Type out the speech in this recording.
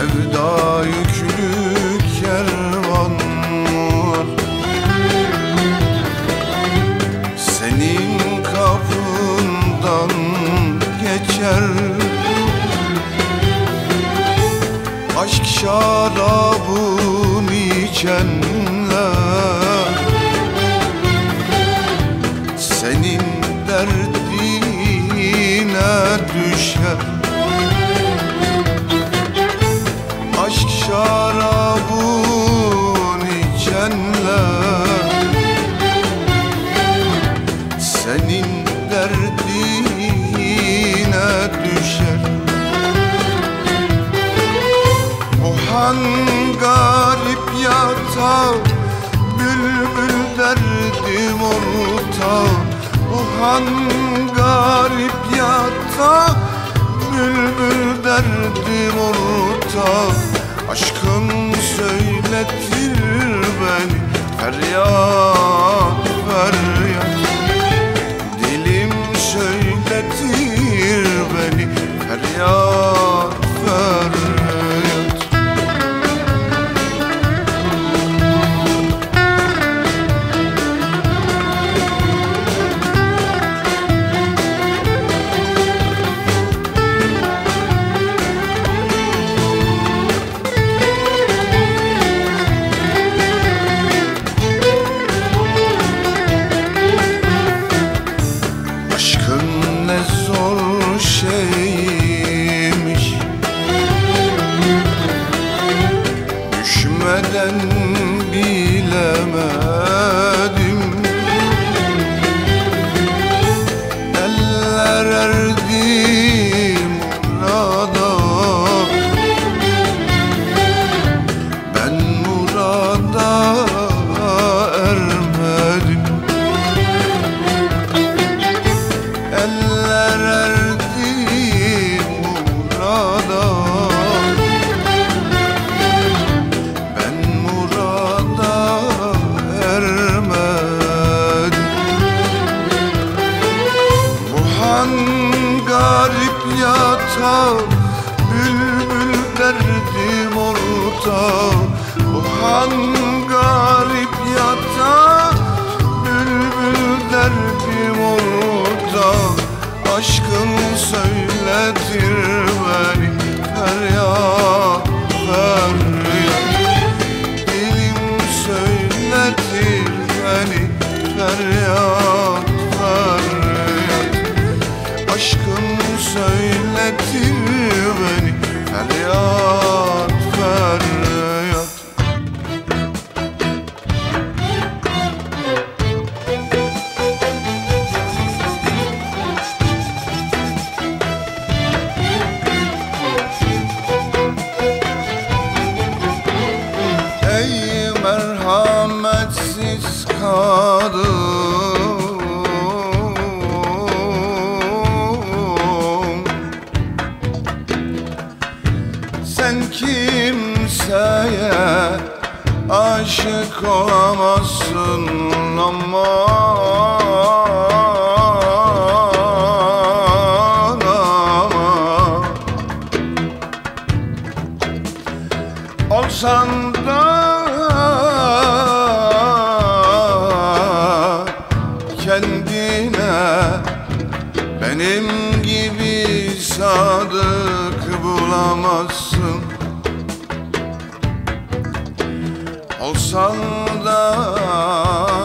Sevda yüklü kervan var. Senin kapından geçer. Aşk şarabını içen Senin derdine düşer. Bu garip yatağı Bülbül derdim ortağı. Bu han garip yatağı Bülbül derdim ortağı. Aşkın söyletir beni Feryat Hey. Yatağı Bülbül derdim ortağı Bu han kimseye aşık olamazsın aman Olsan da kendine benim gibi sadık bulamazsın Olsan da